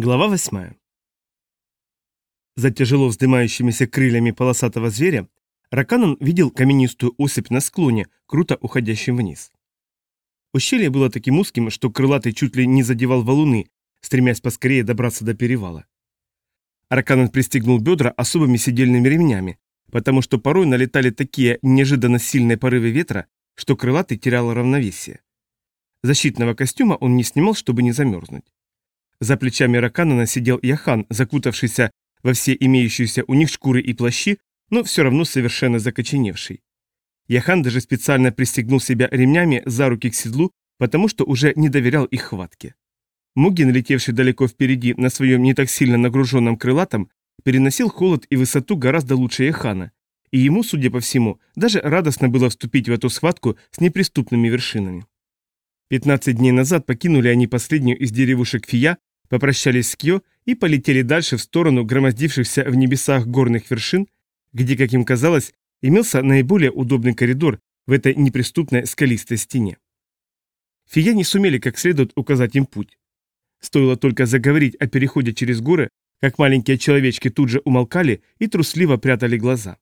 Глава 8. За тяжело вздымающимися крыльями полосатого зверя Раканан видел каменистую осыпь на склоне, круто уходящим вниз. Ущелье было таким узким, что крылатый чуть ли не задевал валуны, стремясь поскорее добраться до перевала. Раканан пристегнул бедра особыми сидельными ремнями, потому что порой налетали такие неожиданно сильные порывы ветра, что крылатый терял равновесие. Защитного костюма он не снимал, чтобы не замерзнуть. За плечами Раканана сидел Яхан, закутавшийся во все имеющиеся у них шкуры и плащи, но все равно совершенно закоченевший. Яхан даже специально пристегнул себя ремнями за руки к седлу, потому что уже не доверял их хватке. Мугин, летевший далеко впереди на своем не так сильно нагруженном крылатом, переносил холод и высоту гораздо лучше Яхана, и ему, судя по всему, даже радостно было вступить в эту схватку с неприступными вершинами. 15 дней назад покинули они последнюю из деревушек Фия, попрощались с Кьо и полетели дальше в сторону громоздившихся в небесах горных вершин, где, как им казалось, имелся наиболее удобный коридор в этой неприступной скалистой стене. Фия не сумели как следует указать им путь. Стоило только заговорить о переходе через горы, как маленькие человечки тут же умолкали и трусливо прятали глаза.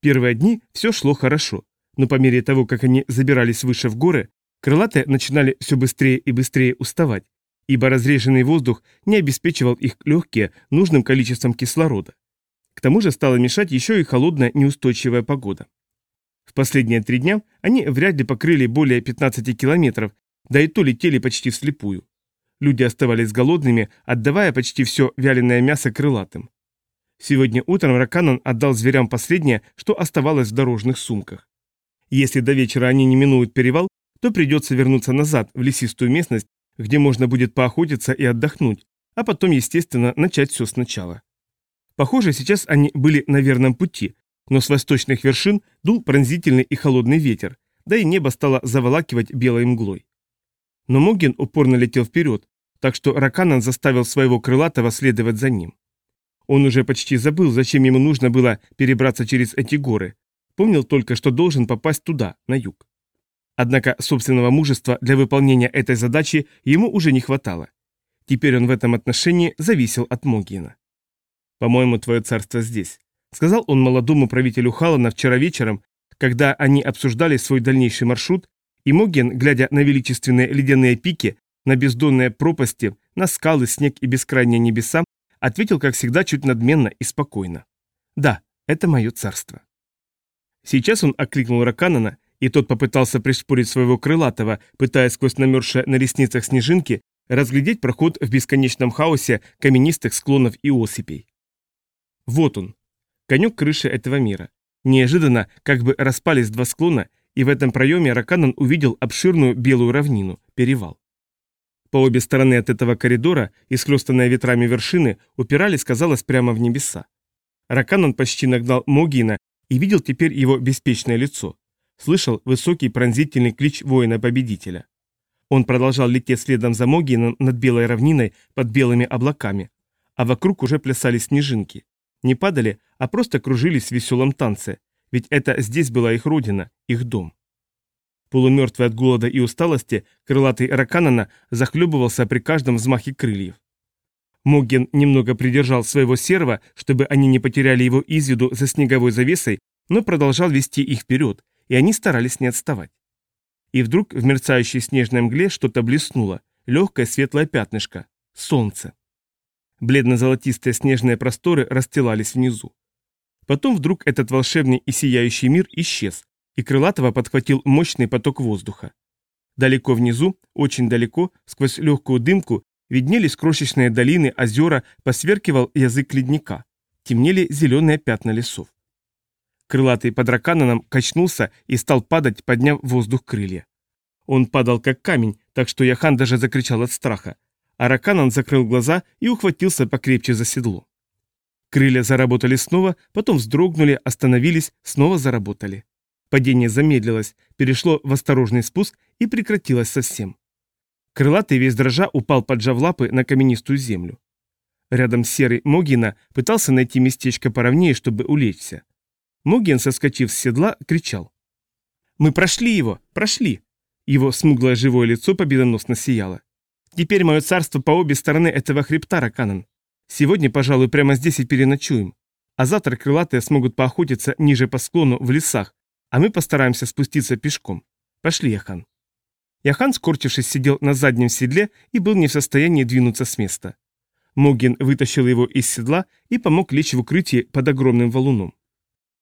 Первые дни все шло хорошо, но по мере того, как они забирались выше в горы, крылатые начинали все быстрее и быстрее уставать, ибо разреженный воздух не обеспечивал их легкие нужным количеством кислорода. К тому же стала мешать еще и холодная неустойчивая погода. В последние три дня они вряд ли покрыли более 15 километров, да и то летели почти вслепую. Люди оставались голодными, отдавая почти все вяленое мясо крылатым. Сегодня утром Раканан отдал зверям последнее, что оставалось в дорожных сумках. Если до вечера они не минуют перевал, то придется вернуться назад, в лесистую местность, где можно будет поохотиться и отдохнуть, а потом, естественно, начать все сначала. Похоже, сейчас они были на верном пути, но с восточных вершин дул пронзительный и холодный ветер, да и небо стало заволакивать белой мглой. Но Могин упорно летел вперед, так что Раканан заставил своего крылатого следовать за ним. Он уже почти забыл, зачем ему нужно было перебраться через эти горы. Помнил только, что должен попасть туда, на юг. Однако собственного мужества для выполнения этой задачи ему уже не хватало. Теперь он в этом отношении зависел от Могина. «По-моему, твое царство здесь», — сказал он молодому правителю Халана вчера вечером, когда они обсуждали свой дальнейший маршрут, и Моген, глядя на величественные ледяные пики, на бездонные пропасти, на скалы, снег и бескрайние небеса, ответил, как всегда, чуть надменно и спокойно. «Да, это мое царство». Сейчас он окликнул Раканана и тот попытался пришпорить своего крылатого, пытаясь сквозь намерзшие на ресницах снежинки разглядеть проход в бесконечном хаосе каменистых склонов и осыпей. Вот он, конек крыши этого мира. Неожиданно как бы распались два склона, и в этом проеме Раканан увидел обширную белую равнину, перевал. По обе стороны от этого коридора, исхлестанные ветрами вершины, упирались, казалось, прямо в небеса. Раканан почти нагнал Могина и видел теперь его беспечное лицо слышал высокий пронзительный клич воина-победителя. Он продолжал лететь следом за Могином над белой равниной под белыми облаками, а вокруг уже плясали снежинки. Не падали, а просто кружились в веселом танце, ведь это здесь была их родина, их дом. Полумертвый от голода и усталости, крылатый Раканана захлебывался при каждом взмахе крыльев. Могген немного придержал своего серва, чтобы они не потеряли его из виду за снеговой завесой, но продолжал вести их вперед, и они старались не отставать. И вдруг в мерцающей снежной мгле что-то блеснуло, легкое светлое пятнышко – солнце. Бледно-золотистые снежные просторы расстилались внизу. Потом вдруг этот волшебный и сияющий мир исчез, и Крылатого подхватил мощный поток воздуха. Далеко внизу, очень далеко, сквозь легкую дымку, виднелись крошечные долины, озера, посверкивал язык ледника. Темнели зеленые пятна лесов. Крылатый под ракананом качнулся и стал падать, подняв в воздух крылья. Он падал как камень, так что Яхан даже закричал от страха. А Раканан закрыл глаза и ухватился покрепче за седло. Крылья заработали снова, потом вздрогнули, остановились, снова заработали. Падение замедлилось, перешло в осторожный спуск и прекратилось совсем. Крылатый весь дрожа упал, поджав лапы на каменистую землю. Рядом серый Могина пытался найти местечко поровнее, чтобы улечься. Моген, соскочив с седла, кричал. «Мы прошли его! Прошли!» Его смуглое живое лицо победоносно сияло. Теперь мое царство по обе стороны этого хребта, Раканан. Сегодня, пожалуй, прямо здесь и переночуем. А завтра крылатые смогут поохотиться ниже по склону в лесах, а мы постараемся спуститься пешком. Пошли, Яхан. Яхан, скорчившись, сидел на заднем седле и был не в состоянии двинуться с места. Могин вытащил его из седла и помог лечь в укрытие под огромным валуном.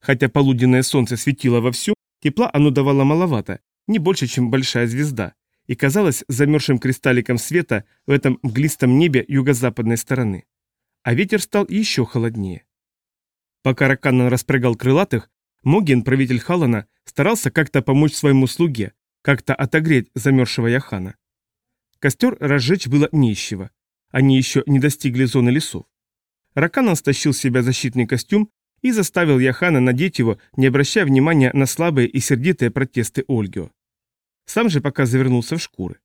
Хотя полуденное солнце светило вовсю, тепла оно давало маловато, не больше, чем большая звезда, и казалось замерзшим кристалликом света в этом мглистом небе юго-западной стороны. А ветер стал еще холоднее. Пока Раканан распрягал крылатых, Могин, правитель Халана, старался как-то помочь своему слуге, как-то отогреть замерзшего Яхана. Костер разжечь было нищего. Они еще не достигли зоны лесов. Раканан стащил с себя защитный костюм и заставил Яхана надеть его, не обращая внимания на слабые и сердитые протесты Ольгио. Сам же пока завернулся в шкуры.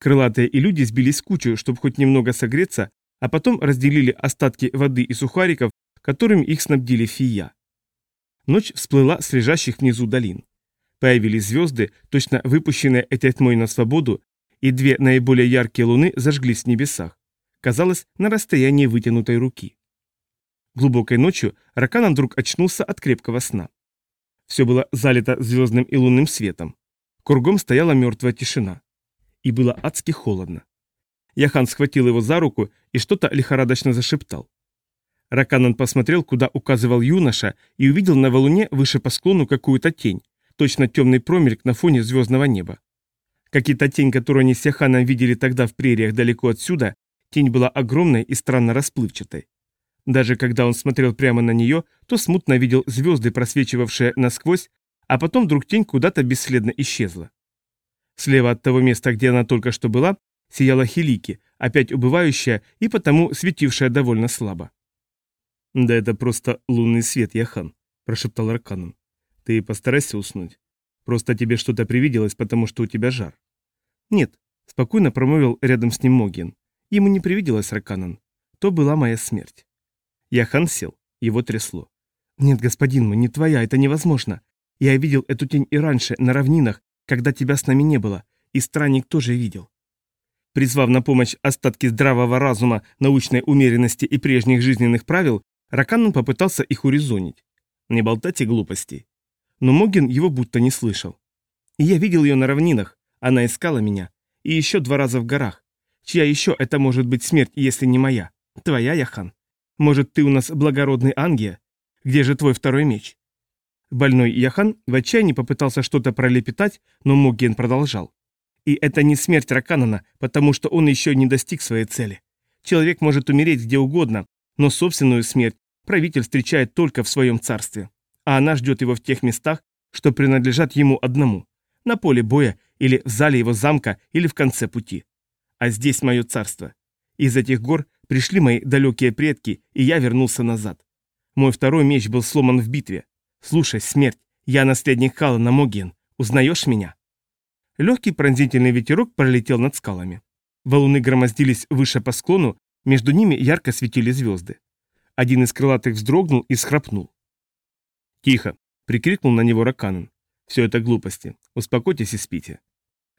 Крылатые и люди сбились в кучу, чтобы хоть немного согреться, а потом разделили остатки воды и сухариков, которыми их снабдили фия. Ночь всплыла с лежащих внизу долин. Появились звезды, точно выпущенные этой тьмой на свободу, и две наиболее яркие луны зажглись в небесах. Казалось, на расстоянии вытянутой руки. Глубокой ночью Раканан вдруг очнулся от крепкого сна. Все было залито звездным и лунным светом. Кругом стояла мертвая тишина. И было адски холодно. Яхан схватил его за руку и что-то лихорадочно зашептал. Раканан посмотрел, куда указывал юноша, и увидел на валуне выше по склону какую-то тень, точно темный промельк на фоне звездного неба. Как и та тень, которую они с Яханом видели тогда в прериях далеко отсюда, тень была огромной и странно расплывчатой. Даже когда он смотрел прямо на нее, то смутно видел звезды, просвечивавшие насквозь, а потом вдруг тень куда-то бесследно исчезла. Слева от того места, где она только что была, сияла Хилики, опять убывающая и потому светившая довольно слабо. «Да это просто лунный свет, Яхан», – прошептал Раканан. «Ты постарайся уснуть. Просто тебе что-то привиделось, потому что у тебя жар». «Нет», – спокойно промовил рядом с ним Могин. Ему не привиделось Раканан. То была моя смерть. Яхан сел. Его трясло. «Нет, господин мой, не твоя, это невозможно. Я видел эту тень и раньше, на равнинах, когда тебя с нами не было, и странник тоже видел. Призвав на помощь остатки здравого разума, научной умеренности и прежних жизненных правил, Раканан попытался их урезонить. Не болтайте глупостей. Но Могин его будто не слышал. И я видел ее на равнинах, она искала меня. И еще два раза в горах. Чья еще это может быть смерть, если не моя? Твоя, Яхан? Может, ты у нас благородный ангия? Где же твой второй меч? Больной Яхан в отчаянии попытался что-то пролепетать, но Могин продолжал. И это не смерть Раканана, потому что он еще не достиг своей цели. Человек может умереть где угодно, но собственную смерть правитель встречает только в своем царстве, а она ждет его в тех местах, что принадлежат ему одному, на поле боя или в зале его замка или в конце пути. А здесь мое царство. Из этих гор пришли мои далекие предки, и я вернулся назад. Мой второй меч был сломан в битве. Слушай, смерть, я наследник Халана Могиен. Узнаешь меня? Легкий пронзительный ветерок пролетел над скалами. Валуны громоздились выше по склону, между ними ярко светили звезды. Один из крылатых вздрогнул и схрапнул. «Тихо!» — прикрикнул на него Раканан. «Все это глупости. Успокойтесь и спите».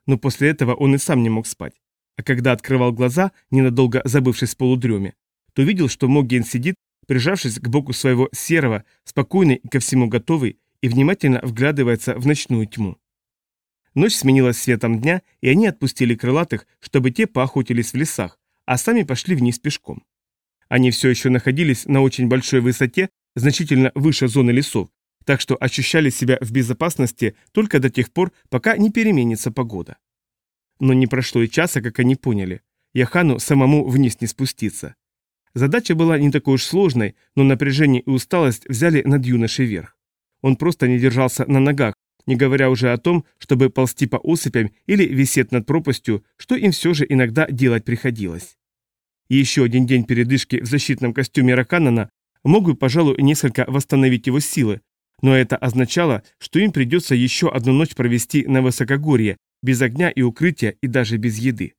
Но после этого он и сам не мог спать. А когда открывал глаза, ненадолго забывшись в полудреме, то видел, что Могген сидит, прижавшись к боку своего серого, спокойный и ко всему готовый, и внимательно вглядывается в ночную тьму. Ночь сменилась светом дня, и они отпустили крылатых, чтобы те поохотились в лесах, а сами пошли вниз пешком. Они все еще находились на очень большой высоте, значительно выше зоны лесов, так что ощущали себя в безопасности только до тех пор, пока не переменится погода. Но не прошло и часа, как они поняли. Яхану самому вниз не спуститься. Задача была не такой уж сложной, но напряжение и усталость взяли над юношей верх. Он просто не держался на ногах, не говоря уже о том, чтобы ползти по осыпям или висеть над пропастью, что им все же иногда делать приходилось. Еще один день передышки в защитном костюме Раканана мог бы, пожалуй, несколько восстановить его силы, но это означало, что им придется еще одну ночь провести на высокогорье, без огня и укрытия и даже без еды.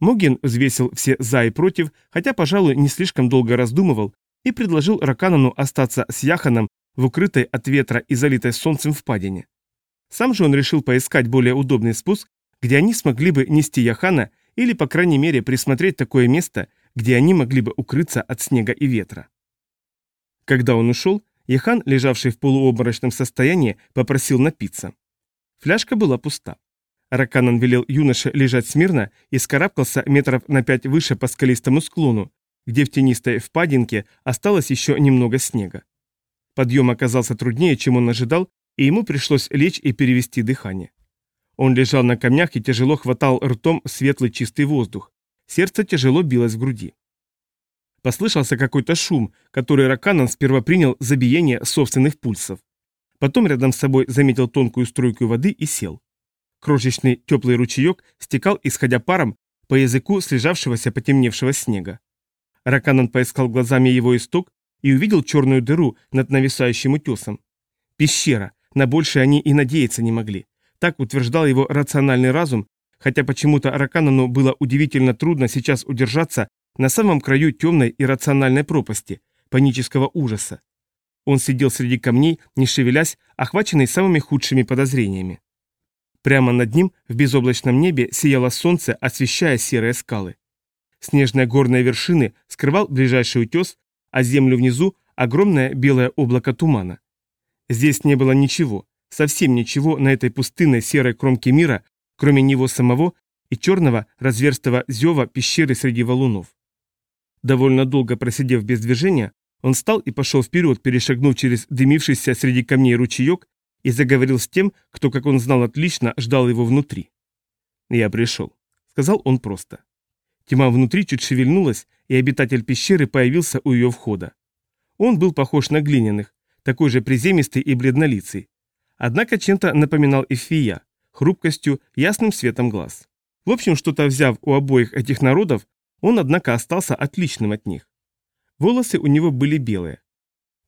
Могин взвесил все «за» и «против», хотя, пожалуй, не слишком долго раздумывал и предложил Раканану остаться с Яханом в укрытой от ветра и залитой солнцем впадине. Сам же он решил поискать более удобный спуск, где они смогли бы нести Яхана или, по крайней мере, присмотреть такое место, где они могли бы укрыться от снега и ветра. Когда он ушел, Яхан, лежавший в полуобморочном состоянии, попросил напиться. Фляжка была пуста. Раканан велел юноше лежать смирно и скарабкался метров на пять выше по скалистому склону, где в тенистой впадинке осталось еще немного снега. Подъем оказался труднее, чем он ожидал, и ему пришлось лечь и перевести дыхание. Он лежал на камнях и тяжело хватал ртом светлый чистый воздух. Сердце тяжело билось в груди. Послышался какой-то шум, который Раканан сперва принял за биение собственных пульсов. Потом рядом с собой заметил тонкую струйку воды и сел. Крошечный теплый ручеек стекал, исходя паром, по языку слежавшегося потемневшего снега. Раканан поискал глазами его исток и увидел черную дыру над нависающим утесом. Пещера, на большее они и надеяться не могли. Так утверждал его рациональный разум, хотя почему-то Раканану было удивительно трудно сейчас удержаться на самом краю темной и рациональной пропасти, панического ужаса. Он сидел среди камней, не шевелясь, охваченный самыми худшими подозрениями. Прямо над ним в безоблачном небе сияло солнце, освещая серые скалы. Снежные горные вершины скрывал ближайший утес, а землю внизу – огромное белое облако тумана. Здесь не было ничего, совсем ничего на этой пустынной серой кромке мира, кроме него самого и черного разверстого зева пещеры среди валунов. Довольно долго просидев без движения, он встал и пошел вперед, перешагнув через дымившийся среди камней ручеек и заговорил с тем, кто, как он знал отлично, ждал его внутри. «Я пришел», — сказал он просто. Тьма внутри чуть шевельнулась, и обитатель пещеры появился у ее входа. Он был похож на глиняных, такой же приземистый и бледнолицый. Однако чем-то напоминал Эфия, хрупкостью, ясным светом глаз. В общем, что-то взяв у обоих этих народов, он, однако, остался отличным от них. Волосы у него были белые.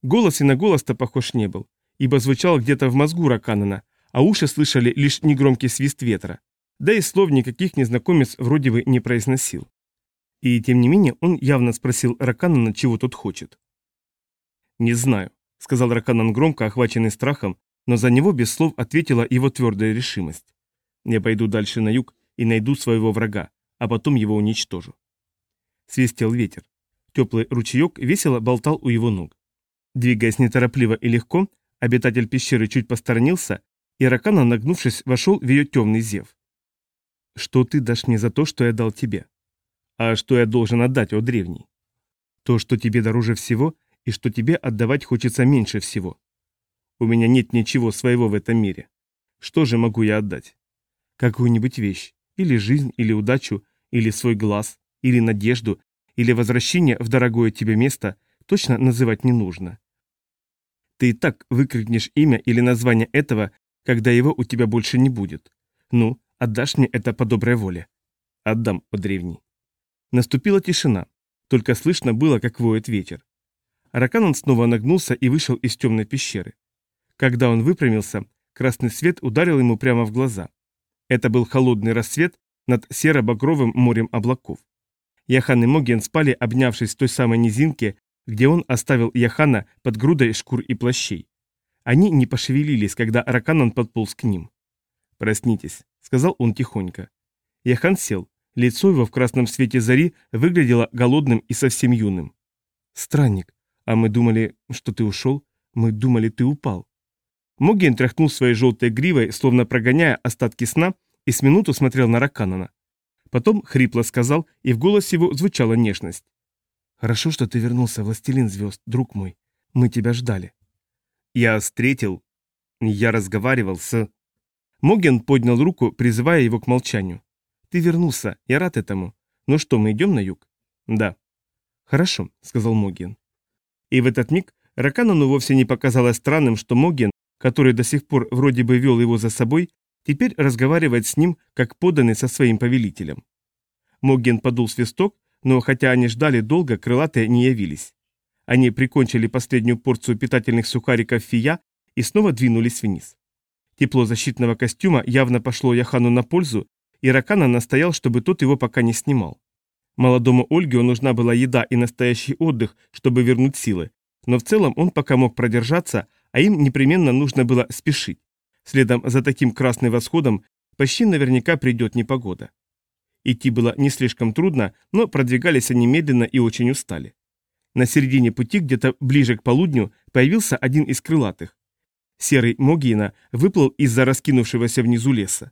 Голос и на голос-то похож не был, ибо звучал где-то в мозгу Раканана, а уши слышали лишь негромкий свист ветра, да и слов никаких незнакомец вроде бы не произносил. И тем не менее он явно спросил Раканана, чего тот хочет. «Не знаю», — сказал Раканан громко, охваченный страхом, но за него без слов ответила его твердая решимость. «Я пойду дальше на юг и найду своего врага, а потом его уничтожу». Свистел ветер. Теплый ручеек весело болтал у его ног. Двигаясь неторопливо и легко, обитатель пещеры чуть посторонился, и Ракана, нагнувшись, вошел в ее темный зев. «Что ты дашь мне за то, что я дал тебе?» «А что я должен отдать, о древний?» «То, что тебе дороже всего, и что тебе отдавать хочется меньше всего. У меня нет ничего своего в этом мире. Что же могу я отдать? Какую-нибудь вещь, или жизнь, или удачу, или свой глаз, или надежду, или возвращение в дорогое тебе место точно называть не нужно. Ты и так выкрикнешь имя или название этого, когда его у тебя больше не будет. Ну, Отдашь мне это по доброй воле?» «Отдам, о древний». Наступила тишина. Только слышно было, как воет ветер. Араканон снова нагнулся и вышел из темной пещеры. Когда он выпрямился, красный свет ударил ему прямо в глаза. Это был холодный рассвет над серо-багровым морем облаков. Яхан и Моген спали, обнявшись в той самой низинке, где он оставил Яхана под грудой шкур и плащей. Они не пошевелились, когда Араканон подполз к ним. «Проснитесь», сказал он тихонько. Яхан сел. Лицо его в красном свете зари выглядело голодным и совсем юным. «Странник, а мы думали, что ты ушел? Мы думали, ты упал». Моген тряхнул своей желтой гривой, словно прогоняя остатки сна, и с минуту смотрел на Раканана. Потом хрипло сказал, и в голосе его звучала нежность. «Хорошо, что ты вернулся, властелин звезд, друг мой. Мы тебя ждали». «Я встретил, я разговаривал с...» Моген поднял руку, призывая его к молчанию. «Ты вернулся, я рад этому. Ну что, мы идем на юг?» «Да». «Хорошо», — сказал Моген. И в этот миг Раканану вовсе не показалось странным, что Моген, который до сих пор вроде бы вел его за собой, теперь разговаривает с ним, как поданный со своим повелителем. Моген подул свисток, но хотя они ждали долго, крылатые не явились. Они прикончили последнюю порцию питательных сухариков фия и снова двинулись вниз. Тепло защитного костюма явно пошло Яхану на пользу, и Ракана настоял, чтобы тот его пока не снимал. Молодому Ольгеу нужна была еда и настоящий отдых, чтобы вернуть силы, но в целом он пока мог продержаться, а им непременно нужно было спешить. Следом за таким красным восходом почти наверняка придет непогода. Идти было не слишком трудно, но продвигались они медленно и очень устали. На середине пути, где-то ближе к полудню, появился один из крылатых. Серый Могиина выплыл из-за раскинувшегося внизу леса.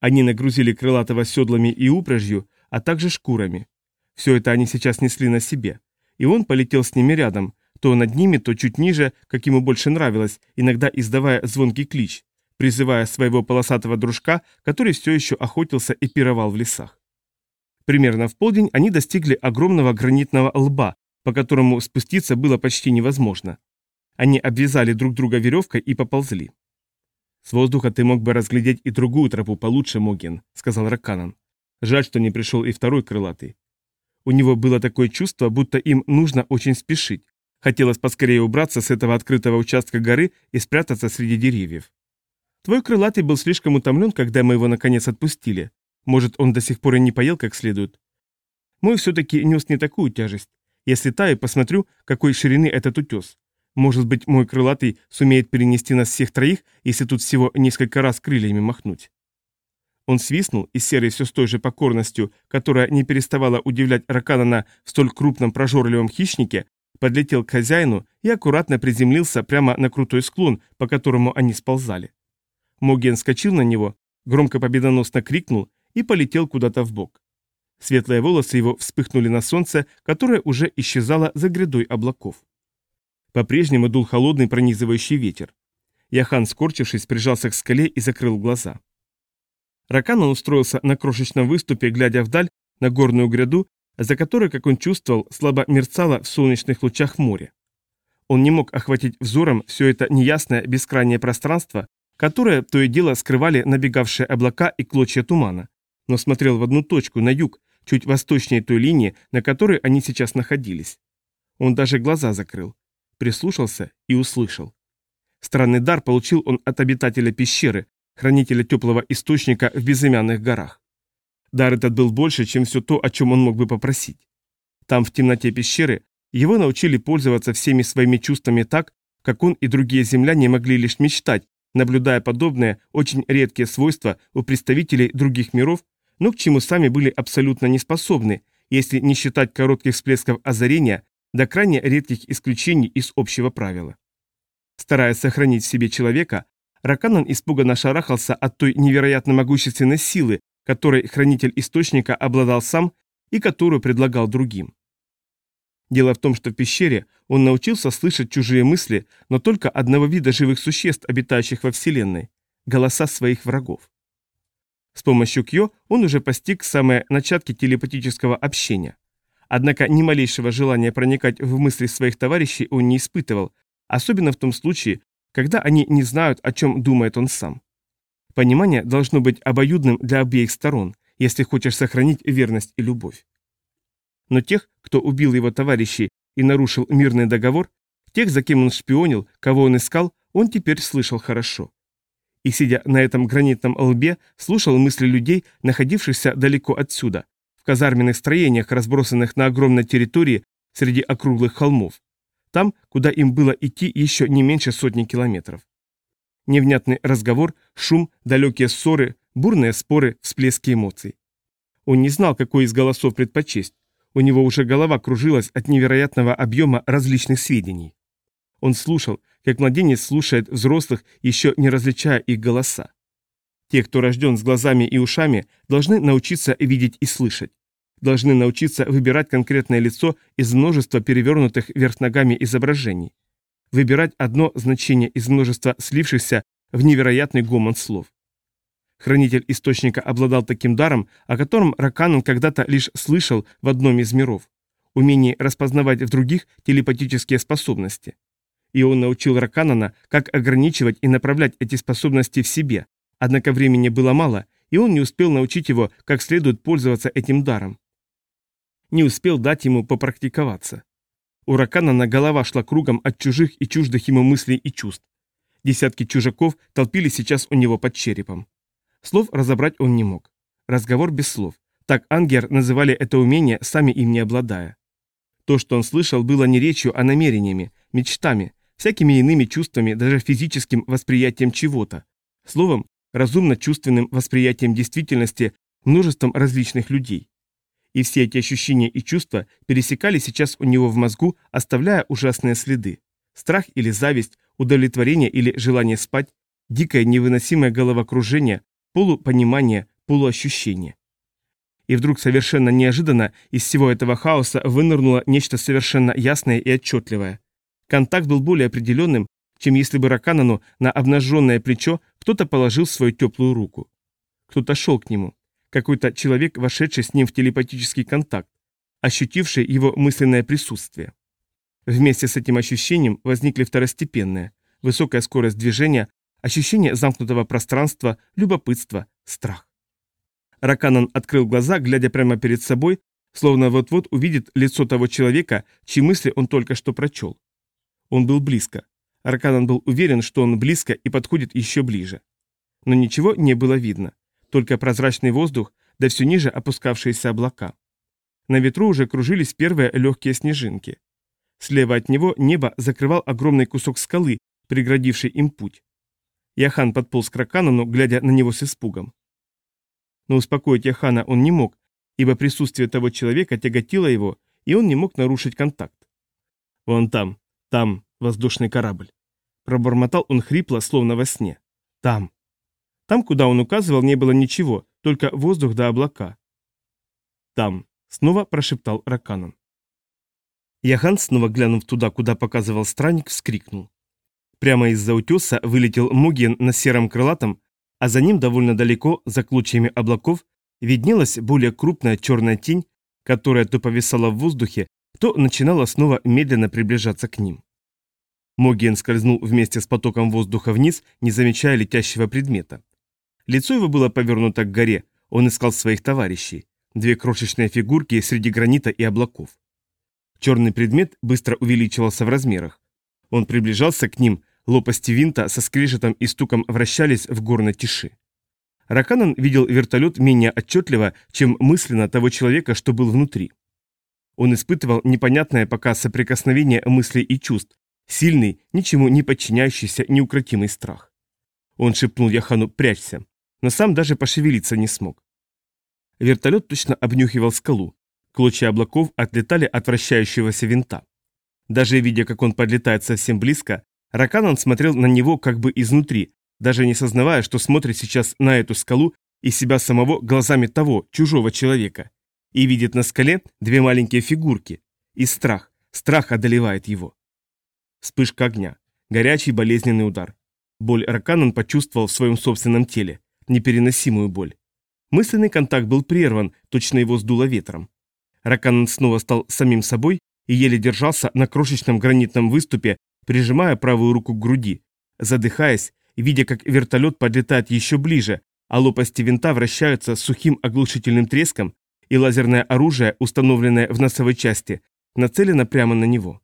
Они нагрузили крылатого седлами и упряжью, а также шкурами. Все это они сейчас несли на себе. И он полетел с ними рядом, то над ними, то чуть ниже, как ему больше нравилось, иногда издавая звонкий клич, призывая своего полосатого дружка, который все еще охотился и пировал в лесах. Примерно в полдень они достигли огромного гранитного лба, по которому спуститься было почти невозможно. Они обвязали друг друга веревкой и поползли. «С воздуха ты мог бы разглядеть и другую тропу получше, Моген», — сказал Раканан. «Жаль, что не пришел и второй крылатый». У него было такое чувство, будто им нужно очень спешить. Хотелось поскорее убраться с этого открытого участка горы и спрятаться среди деревьев. Твой крылатый был слишком утомлен, когда мы его наконец отпустили. Может, он до сих пор и не поел как следует. Мой все-таки нес не такую тяжесть. Я слетаю и посмотрю, какой ширины этот утес. Может быть, мой крылатый сумеет перенести нас всех троих, если тут всего несколько раз крыльями махнуть. Он свистнул, и серый все с той же покорностью, которая не переставала удивлять Раканана в столь крупном прожорливом хищнике, подлетел к хозяину и аккуратно приземлился прямо на крутой склон, по которому они сползали. Моген скочил на него, громко победоносно крикнул и полетел куда-то в бок. Светлые волосы его вспыхнули на солнце, которое уже исчезало за грядой облаков. По-прежнему дул холодный пронизывающий ветер. Яхан, скорчившись, прижался к скале и закрыл глаза. Раканан устроился на крошечном выступе, глядя вдаль на горную гряду, за которой, как он чувствовал, слабо мерцало в солнечных лучах море. Он не мог охватить взором все это неясное бескрайнее пространство, которое то и дело скрывали набегавшие облака и клочья тумана, но смотрел в одну точку, на юг, чуть восточнее той линии, на которой они сейчас находились. Он даже глаза закрыл, прислушался и услышал. Странный дар получил он от обитателя пещеры, хранителя теплого источника в безымянных горах. Дар этот был больше, чем все то, о чем он мог бы попросить. Там, в темноте пещеры, его научили пользоваться всеми своими чувствами так, как он и другие земляне могли лишь мечтать, наблюдая подобные, очень редкие свойства у представителей других миров, но к чему сами были абсолютно неспособны, если не считать коротких всплесков озарения до крайне редких исключений из общего правила. Стараясь сохранить в себе человека, Раканан испуганно шарахался от той невероятно могущественной силы, которой хранитель источника обладал сам и которую предлагал другим. Дело в том, что в пещере он научился слышать чужие мысли, но только одного вида живых существ, обитающих во Вселенной – голоса своих врагов. С помощью Кьо он уже постиг самые начатки телепатического общения. Однако ни малейшего желания проникать в мысли своих товарищей он не испытывал, особенно в том случае, когда они не знают, о чем думает он сам. Понимание должно быть обоюдным для обеих сторон, если хочешь сохранить верность и любовь. Но тех, кто убил его товарищей и нарушил мирный договор, тех, за кем он шпионил, кого он искал, он теперь слышал хорошо. И, сидя на этом гранитном лбе, слушал мысли людей, находившихся далеко отсюда, в казарменных строениях, разбросанных на огромной территории среди округлых холмов, там, куда им было идти еще не меньше сотни километров. Невнятный разговор, шум, далекие ссоры, бурные споры, всплески эмоций. Он не знал, какой из голосов предпочесть. У него уже голова кружилась от невероятного объема различных сведений. Он слушал, как младенец слушает взрослых, еще не различая их голоса. Те, кто рожден с глазами и ушами, должны научиться видеть и слышать должны научиться выбирать конкретное лицо из множества перевернутых вверх ногами изображений. Выбирать одно значение из множества слившихся в невероятный гомон слов. Хранитель источника обладал таким даром, о котором Раканан когда-то лишь слышал в одном из миров – умение распознавать в других телепатические способности. И он научил Раканана, как ограничивать и направлять эти способности в себе, однако времени было мало, и он не успел научить его, как следует пользоваться этим даром не успел дать ему попрактиковаться. У Раканана голова шла кругом от чужих и чуждых ему мыслей и чувств. Десятки чужаков толпились сейчас у него под черепом. Слов разобрать он не мог. Разговор без слов. Так Ангер называли это умение, сами им не обладая. То, что он слышал, было не речью, а намерениями, мечтами, всякими иными чувствами, даже физическим восприятием чего-то. Словом, разумно-чувственным восприятием действительности, множеством различных людей. И все эти ощущения и чувства пересекали сейчас у него в мозгу, оставляя ужасные следы. Страх или зависть, удовлетворение или желание спать, дикое невыносимое головокружение, полупонимание, полуощущение. И вдруг совершенно неожиданно из всего этого хаоса вынырнуло нечто совершенно ясное и отчетливое. Контакт был более определенным, чем если бы Раканану на обнаженное плечо кто-то положил свою теплую руку. Кто-то шел к нему. Какой-то человек, вошедший с ним в телепатический контакт, ощутивший его мысленное присутствие. Вместе с этим ощущением возникли второстепенные, высокая скорость движения, ощущение замкнутого пространства, любопытство, страх. Раканан открыл глаза, глядя прямо перед собой, словно вот-вот увидит лицо того человека, чьи мысли он только что прочел. Он был близко. Раканан был уверен, что он близко и подходит еще ближе. Но ничего не было видно, только прозрачный воздух, да все ниже опускавшиеся облака. На ветру уже кружились первые легкие снежинки. Слева от него небо закрывал огромный кусок скалы, преградивший им путь. Яхан подполз к Раканану, глядя на него с испугом. Но успокоить Яхана он не мог, ибо присутствие того человека тяготило его, и он не мог нарушить контакт. «Вон там, там воздушный корабль». Пробормотал он хрипло, словно во сне. «Там». Там, куда он указывал, не было ничего, только воздух да облака. «Там», — снова прошептал Раканан. Яхан, снова глянув туда, куда показывал странник, вскрикнул. Прямо из-за утеса вылетел Муген на сером крылатом, а за ним довольно далеко, за клочьями облаков, виднелась более крупная черная тень, которая то повисала в воздухе, то начинала снова медленно приближаться к ним. Моген скользнул вместе с потоком воздуха вниз, не замечая летящего предмета. Лицо его было повернуто к горе, он искал своих товарищей, две крошечные фигурки среди гранита и облаков. Черный предмет быстро увеличивался в размерах. Он приближался к ним, лопасти винта со скрежетом и стуком вращались в горной тиши. Раканан видел вертолет менее отчетливо, чем мысленно того человека, что был внутри. Он испытывал непонятное пока соприкосновение мыслей и чувств, сильный, ничему не подчиняющийся, неукротимый страх. Он шепнул Яхану «прячься», но сам даже пошевелиться не смог. Вертолет точно обнюхивал скалу, клочья облаков отлетали от вращающегося винта. Даже видя, как он подлетает совсем близко, Раканан смотрел на него как бы изнутри, даже не сознавая, что смотрит сейчас на эту скалу и себя самого глазами того, чужого человека, и видит на скале две маленькие фигурки. И страх, страх одолевает его. Вспышка огня, горячий болезненный удар. Боль Раканан почувствовал в своем собственном теле, непереносимую боль. Мысленный контакт был прерван, точно его сдуло ветром. Раканан снова стал самим собой и еле держался на крошечном гранитном выступе, прижимая правую руку к груди, задыхаясь, видя, как вертолет подлетает еще ближе, а лопасти винта вращаются с сухим оглушительным треском, и лазерное оружие, установленное в носовой части, нацелено прямо на него.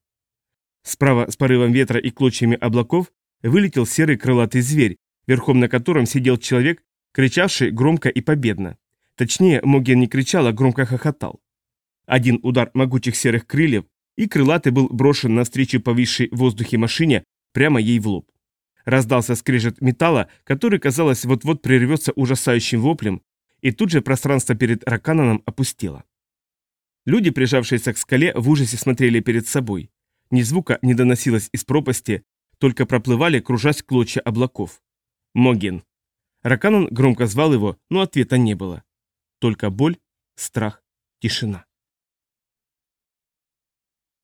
Справа с порывом ветра и клочьями облаков вылетел серый крылатый зверь, верхом на котором сидел человек, кричавший громко и победно. Точнее, Моген не кричал, а громко хохотал. Один удар могучих серых крыльев, и крылатый был брошен навстречу повисшей в воздухе машине прямо ей в лоб. Раздался скрежет металла, который, казалось, вот-вот прервется ужасающим воплем, и тут же пространство перед Ракананом опустело. Люди, прижавшиеся к скале, в ужасе смотрели перед собой. Ни звука не доносилось из пропасти, только проплывали, кружась клочья облаков. Моген. Раканан громко звал его, но ответа не было. Только боль, страх, тишина.